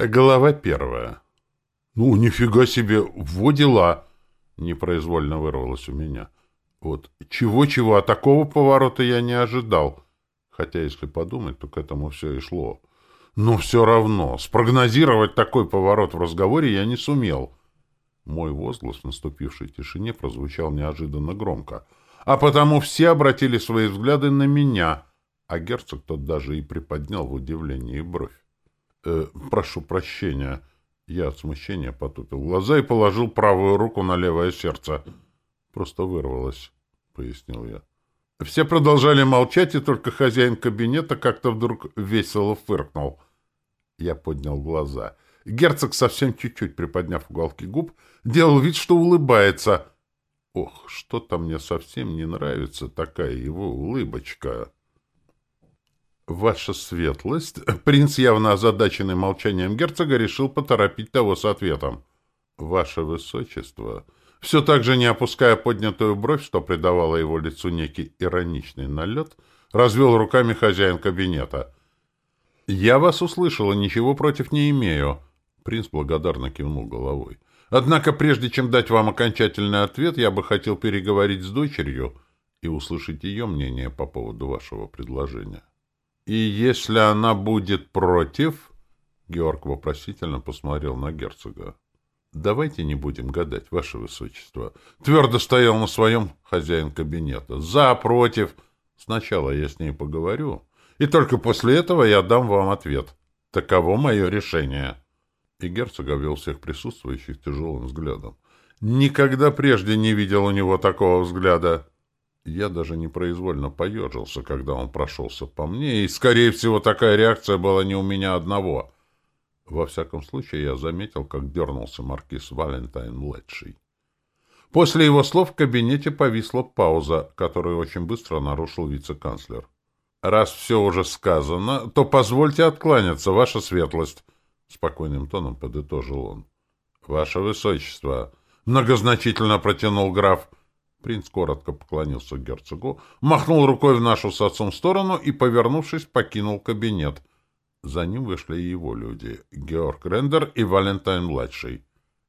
Глава первая. «Ну, нифига себе, во дела!» — непроизвольно вырвалось у меня. Вот чего-чего, а такого поворота я не ожидал. Хотя, если подумать, то к этому все и шло. Но все равно, спрогнозировать такой поворот в разговоре я не сумел. Мой возглас в наступившей тишине прозвучал неожиданно громко. А потому все обратили свои взгляды на меня, а герцог тот даже и приподнял в удивлении бровь. Э, прошу прощения. Я от смущения потупил глаза и положил правую руку на левое сердце. Просто вырвалось, — пояснил я. Все продолжали молчать, и только хозяин кабинета как-то вдруг весело фыркнул. Я поднял глаза. Герцог, совсем чуть-чуть приподняв уголки губ, делал вид, что улыбается. Ох, что-то мне совсем не нравится такая его улыбочка. «Ваша светлость!» Принц, явно озадаченный молчанием герцога, решил поторопить того с ответом. «Ваше высочество!» Все так же, не опуская поднятую бровь, что придавало его лицу некий ироничный налет, развел руками хозяин кабинета. «Я вас услышал и ничего против не имею», — принц благодарно кивнул головой. «Однако, прежде чем дать вам окончательный ответ, я бы хотел переговорить с дочерью и услышать ее мнение по поводу вашего предложения». «И если она будет против...» Георг вопросительно посмотрел на герцога. «Давайте не будем гадать, ваше высочество». Твердо стоял на своем хозяин кабинета. «За, против...» Сначала я с ней поговорю, и только после этого я дам вам ответ. Таково мое решение. И герцог обвел всех присутствующих тяжелым взглядом. Никогда прежде не видел у него такого взгляда. Я даже непроизвольно поежился, когда он прошелся по мне, и, скорее всего, такая реакция была не у меня одного. Во всяком случае, я заметил, как дернулся маркиз Валентайн-младший. После его слов в кабинете повисла пауза, которую очень быстро нарушил вице-канцлер. «Раз все уже сказано, то позвольте откланяться, ваша светлость», — спокойным тоном подытожил он. «Ваше высочество», — многозначительно протянул граф, — Принц коротко поклонился герцогу, махнул рукой в нашу с отцом сторону и, повернувшись, покинул кабинет. За ним вышли его люди — Георг Рендер и Валентайн-младший.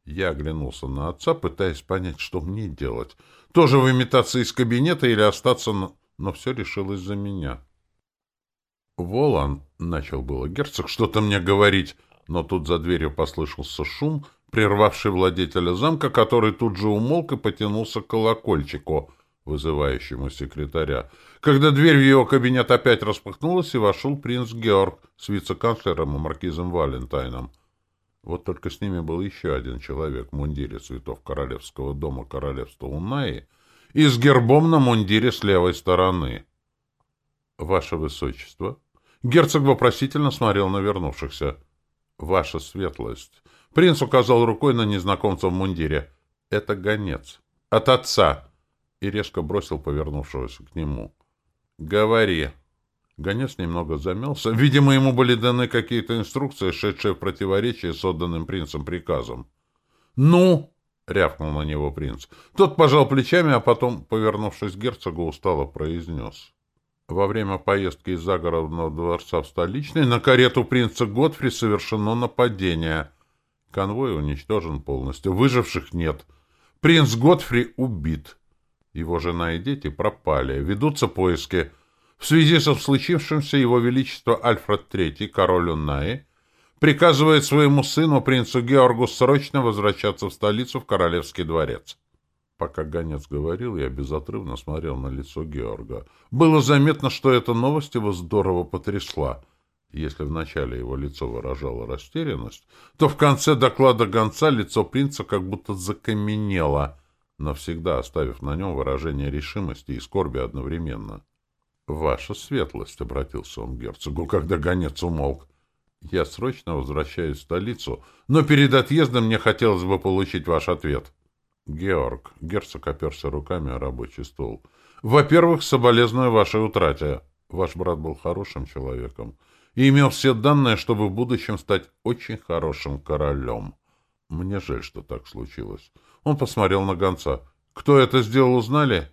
Я оглянулся на отца, пытаясь понять, что мне делать. Тоже выметаться из кабинета или остаться, но, но все решилось за меня. «Волан», — начал было герцог, — что-то мне говорить, но тут за дверью послышался шум — прервавший владетеля замка, который тут же умолк и потянулся к колокольчику, вызывающему секретаря. Когда дверь в его кабинет опять распахнулась, и вошел принц Георг с вице-канцлером и маркизом Валентайном. Вот только с ними был еще один человек в мундире цветов королевского дома королевства Унаи и с гербом на мундире с левой стороны. «Ваше Высочество!» Герцог вопросительно смотрел на вернувшихся. «Ваша светлость!» Принц указал рукой на незнакомца в мундире. «Это гонец. От отца!» И резко бросил повернувшегося к нему. «Говори!» Гонец немного замялся. Видимо, ему были даны какие-то инструкции, шедшие в противоречие с отданным принцем приказом. «Ну!» — рявкнул на него принц. Тот пожал плечами, а потом, повернувшись к герцогу, устало произнес. Во время поездки из загородного дворца в столичный на карету принца Готфри совершено нападение — Конвой уничтожен полностью. Выживших нет. Принц Готфри убит. Его жена и дети пропали. Ведутся поиски. В связи со случившимся его величество Альфред III, король Уннаи, приказывает своему сыну, принцу Георгу, срочно возвращаться в столицу, в королевский дворец. Пока гонец говорил, я безотрывно смотрел на лицо Георга. Было заметно, что эта новость его здорово потрясла. Если вначале его лицо выражало растерянность, то в конце доклада гонца лицо принца как будто закаменело, навсегда оставив на нем выражение решимости и скорби одновременно. — Ваша светлость, — обратился он к герцогу, когда гонец умолк, — я срочно возвращаюсь в столицу, но перед отъездом мне хотелось бы получить ваш ответ. — Георг, — герцог оперся руками о рабочий стол, — во-первых, соболезную вашей утрате. Ваш брат был хорошим человеком, — и имел все данные, чтобы в будущем стать очень хорошим королем. Мне жаль, что так случилось. Он посмотрел на гонца. «Кто это сделал, узнали?»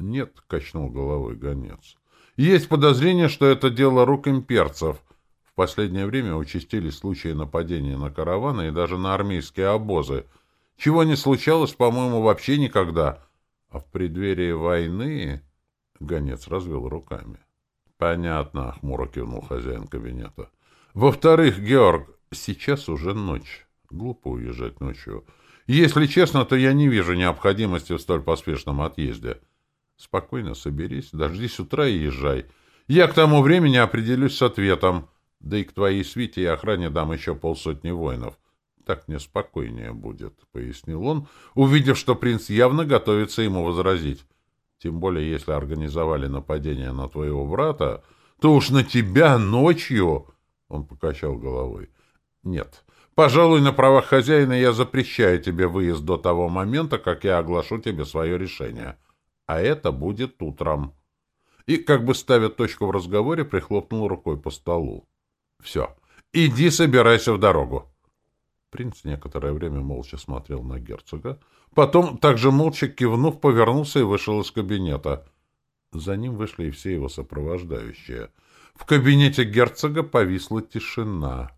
«Нет», — качнул головой гонец. «Есть подозрение, что это дело рук имперцев. В последнее время участились случаи нападений на караваны и даже на армейские обозы, чего не случалось, по-моему, вообще никогда. А в преддверии войны... Гонец развел руками. — Понятно, — хмуро кивнул хозяин кабинета. — Во-вторых, Георг, сейчас уже ночь. Глупо уезжать ночью. Если честно, то я не вижу необходимости в столь поспешном отъезде. Спокойно соберись, дождись утра и езжай. Я к тому времени определюсь с ответом. Да и к твоей свите и охране дам еще полсотни воинов. Так мне спокойнее будет, — пояснил он, увидев, что принц явно готовится ему возразить. Тем более, если организовали нападение на твоего брата, то уж на тебя ночью... Он покачал головой. Нет, пожалуй, на правах хозяина я запрещаю тебе выезд до того момента, как я оглашу тебе свое решение. А это будет утром. И, как бы ставя точку в разговоре, прихлопнул рукой по столу. Все, иди собирайся в дорогу. Принц некоторое время молча смотрел на герцога, потом, также молча кивнув, повернулся и вышел из кабинета. За ним вышли и все его сопровождающие. В кабинете герцога повисла тишина.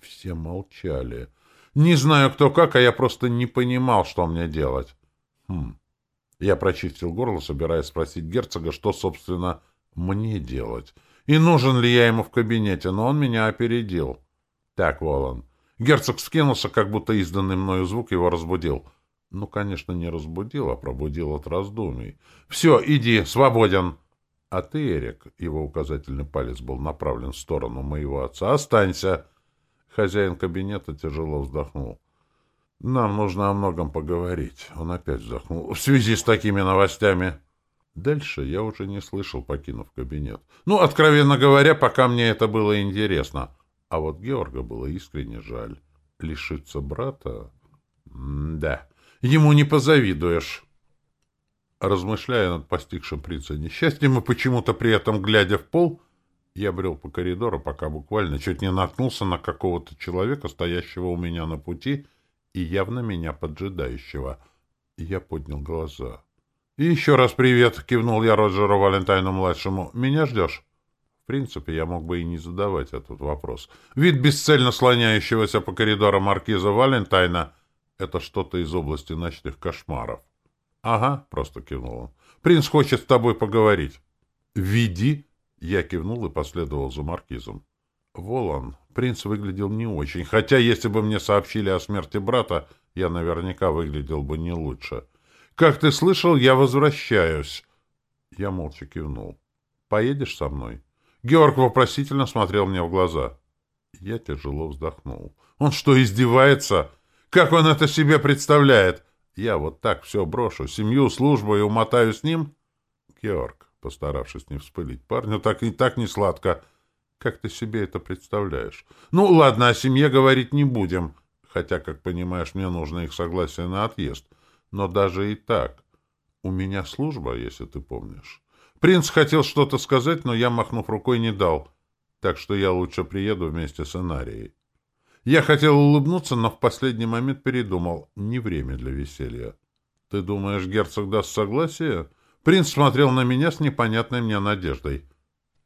Все молчали. Не знаю, кто как, а я просто не понимал, что мне делать. Хм. Я прочистил горло, собираясь спросить герцога, что, собственно, мне делать. И нужен ли я ему в кабинете, но он меня опередил. Так, Волан, Герцог скинулся, как будто изданный мною звук его разбудил. Ну, конечно, не разбудил, а пробудил от раздумий. «Все, иди, свободен!» «А ты, Эрик...» — его указательный палец был направлен в сторону моего отца. «Останься!» Хозяин кабинета тяжело вздохнул. «Нам нужно о многом поговорить». Он опять вздохнул. «В связи с такими новостями...» Дальше я уже не слышал, покинув кабинет. Ну, откровенно говоря, пока мне это было интересно. А вот Георга было искренне жаль. Лишиться брата? М да, ему не позавидуешь. Размышляя над постигшим принца несчастьем и почему-то при этом глядя в пол, я брел по коридору, пока буквально чуть не наткнулся на какого-то человека, стоящего у меня на пути и явно меня поджидающего. Я поднял глаза. — И еще раз привет! — кивнул я Роджеру Валентайну-младшему. — Меня ждешь? В принципе, я мог бы и не задавать этот вопрос. Вид бесцельно слоняющегося по коридору маркиза Валентайна — это что-то из области ночных кошмаров. — Ага, — просто кивнул он. — Принц хочет с тобой поговорить. — Веди! — я кивнул и последовал за маркизом. Волан, принц выглядел не очень, хотя если бы мне сообщили о смерти брата, я наверняка выглядел бы не лучше. — Как ты слышал, я возвращаюсь. Я молча кивнул. — Поедешь со мной? — Георг вопросительно смотрел мне в глаза. Я тяжело вздохнул. Он что, издевается? Как он это себе представляет? Я вот так все брошу, семью, службу и умотаю с ним? Георг, постаравшись не вспылить парню, так и так не сладко. Как ты себе это представляешь? Ну, ладно, о семье говорить не будем. Хотя, как понимаешь, мне нужно их согласие на отъезд. Но даже и так. У меня служба, если ты помнишь. Принц хотел что-то сказать, но я, махнув рукой, не дал. Так что я лучше приеду вместе с Инарией. Я хотел улыбнуться, но в последний момент передумал. Не время для веселья. Ты думаешь, герцог даст согласие? Принц смотрел на меня с непонятной мне надеждой.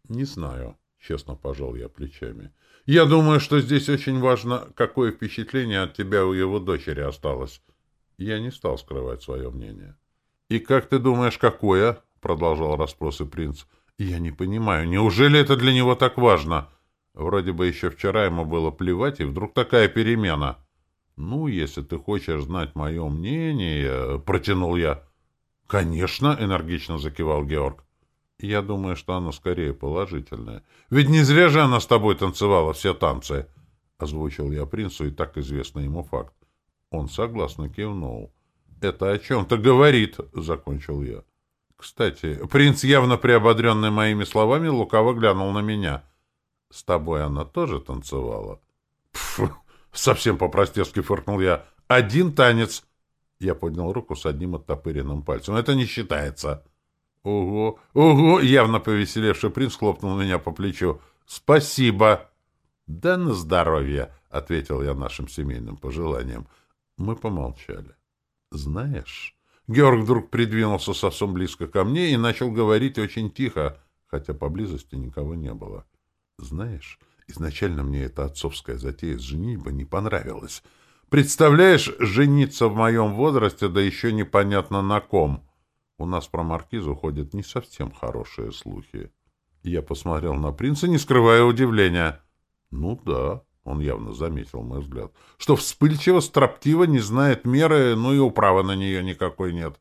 Не знаю, честно пожал я плечами. Я думаю, что здесь очень важно, какое впечатление от тебя у его дочери осталось. Я не стал скрывать свое мнение. И как ты думаешь, какое? — продолжал расспросы принц. «Я не понимаю, неужели это для него так важно? Вроде бы еще вчера ему было плевать, и вдруг такая перемена». «Ну, если ты хочешь знать мое мнение...» — протянул я. «Конечно», — энергично закивал Георг. «Я думаю, что оно скорее положительное. Ведь не зря же она с тобой танцевала все танцы», — озвучил я принцу и так известный ему факт. Он согласно кивнул. «Это о чем-то говорит», — закончил я. Кстати, принц, явно приободренный моими словами, лукаво глянул на меня. — С тобой она тоже танцевала? — Пф, совсем по-простецки фыркнул я. — Один танец. Я поднял руку с одним оттопыренным пальцем. — Это не считается. — Ого, ого! — явно повеселевший принц хлопнул меня по плечу. — Спасибо. — Да на здоровье! — ответил я нашим семейным пожеланием. Мы помолчали. — Знаешь... Георг вдруг придвинулся совсем близко ко мне и начал говорить очень тихо, хотя поблизости никого не было. Знаешь, Изначально мне эта отцовская затея с женитьбой не понравилась. Представляешь, жениться в моем возрасте, да еще непонятно на ком. У нас про маркизу ходят не совсем хорошие слухи. Я посмотрел на принца, не скрывая удивления. Ну да, он явно заметил мой взгляд, что вспыльчиво, строптиво, не знает меры, ну и управы на нее никакой нет.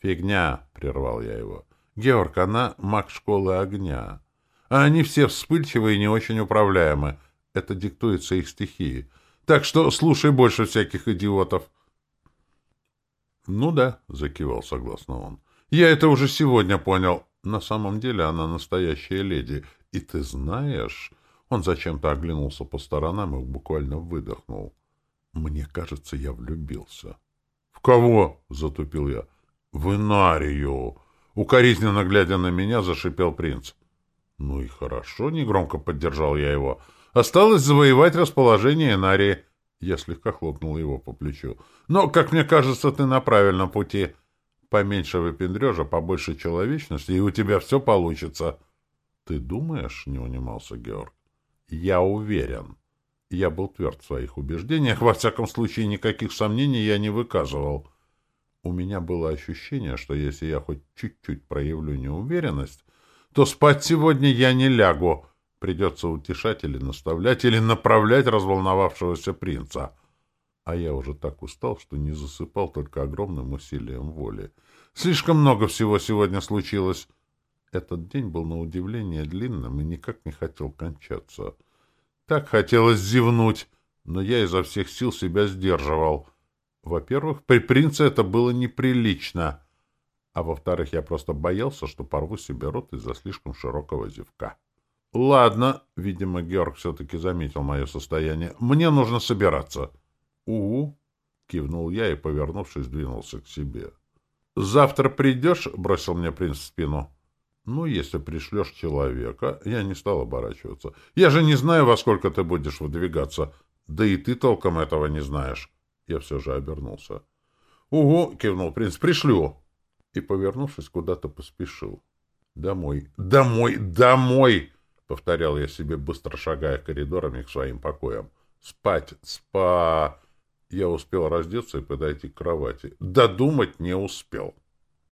Фигня, прервал я его. Георг, она маг школы огня. А они все вспыльчивые и не очень управляемы. Это диктуется их стихией. Так что слушай больше всяких идиотов. — Ну да, — закивал согласно он. — Я это уже сегодня понял. На самом деле она настоящая леди. И ты знаешь... Он зачем-то оглянулся по сторонам и буквально выдохнул. Мне кажется, я влюбился. — В кого? — затупил я. — В Инарию. Укоризненно глядя на меня, зашипел принц. — Ну и хорошо, — негромко поддержал я его. — Осталось завоевать расположение Энарии. Я слегка хлопнул его по плечу. Но, как мне кажется, ты на правильном пути. Поменьше выпендрежа, побольше человечности, и у тебя все получится. Ты думаешь, — не унимался Георг? Я уверен. Я был тверд в своих убеждениях, во всяком случае никаких сомнений я не выказывал. У меня было ощущение, что если я хоть чуть-чуть проявлю неуверенность, то спать сегодня я не лягу, Придется утешать или наставлять, или направлять разволновавшегося принца. А я уже так устал, что не засыпал только огромным усилием воли. Слишком много всего сегодня случилось. Этот день был на удивление длинным и никак не хотел кончаться. Так хотелось зевнуть, но я изо всех сил себя сдерживал. Во-первых, при принце это было неприлично, а во-вторых, я просто боялся, что порву себе рот из-за слишком широкого зевка. Ладно, видимо, Георг все-таки заметил мое состояние. Мне нужно собираться. Угу, кивнул я и, повернувшись, двинулся к себе. Завтра придешь? бросил мне принц в спину. Ну, если пришлешь человека, я не стал оборачиваться. Я же не знаю, во сколько ты будешь выдвигаться. Да и ты толком этого не знаешь. Я все же обернулся. Угу, кивнул принц, пришлю. И, повернувшись, куда-то поспешил. Домой, домой, домой! — повторял я себе, быстро шагая коридорами к своим покоям. «Спать! Спа!» Я успел раздеться и подойти к кровати. Додумать не успел.